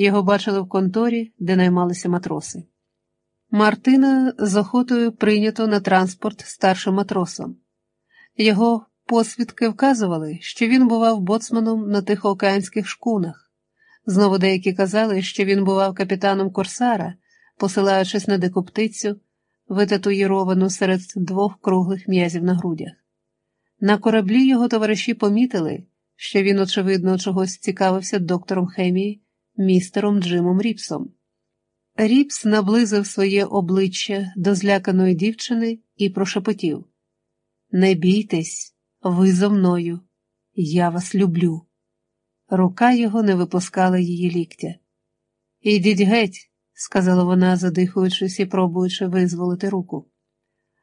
Його бачили в конторі, де наймалися матроси. Мартина з охотою прийнято на транспорт старшим матросом. Його посвідки вказували, що він бував боцманом на тихоокеанських шкунах. Знову деякі казали, що він бував капітаном Корсара, посилаючись на дику птицю, витатуїровану серед двох круглих м'язів на грудях. На кораблі його товариші помітили, що він, очевидно, чогось цікавився доктором хемії, містером Джимом Ріпсом. Ріпс наблизив своє обличчя до зляканої дівчини і прошепотів Не бійтесь, ви зо мною, я вас люблю. Рука його не випускала її ліктя. Ідіть геть, сказала вона, задихуючись і пробуючи визволити руку.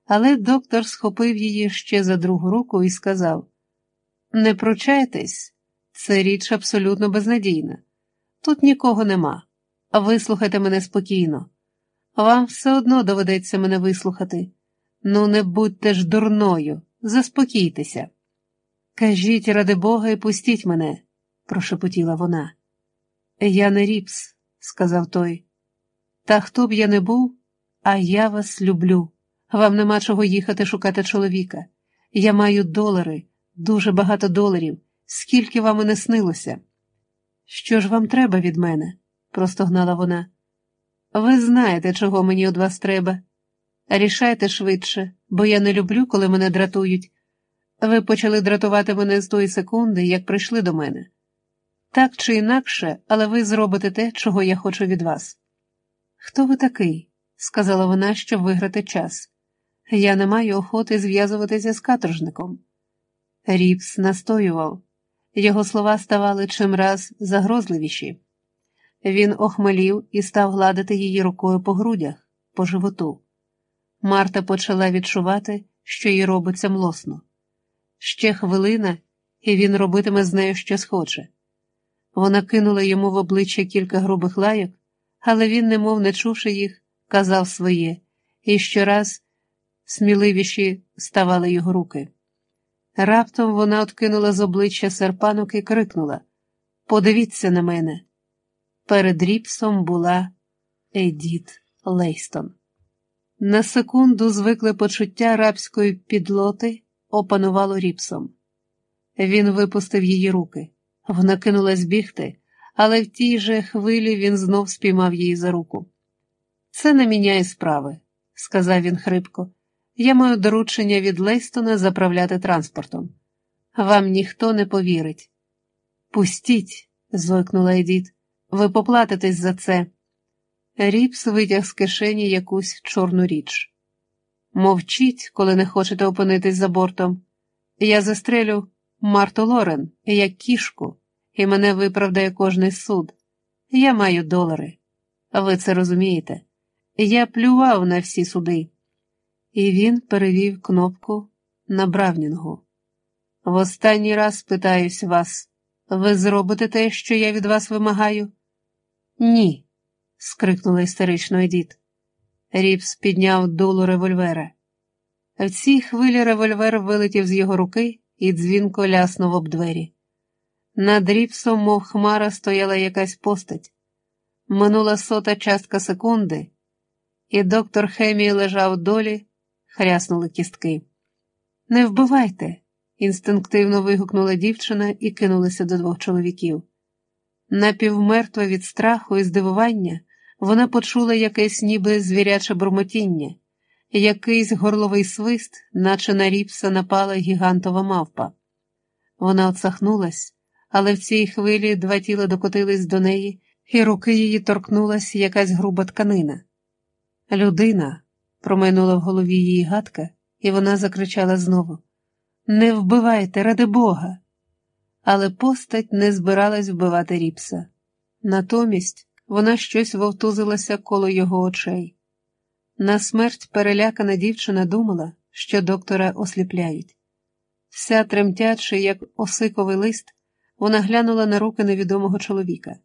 Але доктор схопив її ще за другу руку і сказав: Не пручайтесь, це річ абсолютно безнадійна. Тут нікого нема. Вислухайте мене спокійно. Вам все одно доведеться мене вислухати. Ну, не будьте ж дурною, заспокійтеся. Кажіть, ради Бога, і пустіть мене, прошепотіла вона. Я не ріпс, сказав той. Та хто б я не був, а я вас люблю. Вам нема чого їхати шукати чоловіка. Я маю долари, дуже багато доларів, скільки вам і не снилося. Що ж вам треба від мене? простогнала вона. Ви знаєте, чого мені від вас треба. Рішайте швидше, бо я не люблю, коли мене дратують. Ви почали дратувати мене з тої секунди, як прийшли до мене. Так чи інакше, але ви зробите те, чого я хочу від вас. Хто ви такий? сказала вона, щоб виграти час. Я не маю охоти зв'язуватися з каторжником. Ріпс настоював. Його слова ставали чимраз загрозливіші. Він охмелів і став гладити її рукою по грудях, по животу. Марта почала відчувати, що їй робиться млосно. Ще хвилина, і він робитиме з нею що схоче. Вона кинула йому в обличчя кілька грубих лайок, але він, немов не чувши їх, казав своє, і щораз сміливіші ставали його руки. Раптом вона откинула з обличчя серпанок і крикнула Подивіться на мене. Перед Ріпсом була Едіт Лейстон. На секунду звикле почуття рабської підлоти опанувало Ріпсом. Він випустив її руки. Вона кинулась бігти, але в тій же хвилі він знов спіймав її за руку. Це не міняє справи, сказав він хрипко. Я маю доручення від Лейстона заправляти транспортом. Вам ніхто не повірить. Пустіть, зойкнула Едіт. Ви поплатитесь за це. Ріпс витяг з кишені якусь чорну річ. Мовчіть, коли не хочете опинитись за бортом. Я застрелю Марту Лорен, як кішку, і мене виправдає кожний суд. Я маю долари. Ви це розумієте? Я плював на всі суди. І він перевів кнопку на Бравнінгу. В останній раз питаюсь вас, ви зробите те, що я від вас вимагаю? Ні, скрикнула істерично Едіт. Ріпс підняв дуло револьвера. В цій хвилі револьвер вилетів з його руки і дзвінко ляснув об двері. Над Ріпсом, мов хмара, стояла якась постать. Минула сота частка секунди, і доктор хемії лежав долі, хряснули кістки. Не вбивайте, інстинктивно вигукнула дівчина і кинулася до двох чоловіків. Напівмертва від страху і здивування, вона почула якесь ніби звіряче бурмотіння, якийсь горловий свист, наче на ріпса напала гігантова мавпа. Вона отсахнулась, але в цій хвилі два тіла докотились до неї, і руки її торкнулась якась груба тканина. Людина, промайнула в голові її гадка, і вона закричала знову Не вбивайте, ради Бога! Але постать не збиралась вбивати ріпса. Натомість вона щось вовтузилася коло його очей. На смерть перелякана дівчина думала, що доктора осліпляють. Вся тремтячи, як осиковий лист, вона глянула на руки невідомого чоловіка.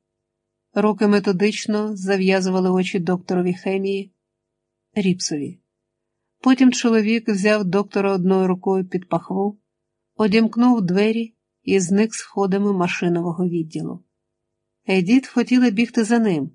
Руки методично зав'язували очі докторові хемії, ріпсові. Потім чоловік взяв доктора одною рукою під пахву, одімкнув двері і зник сходами машинового відділу. Едіт хотіла бігти за ним,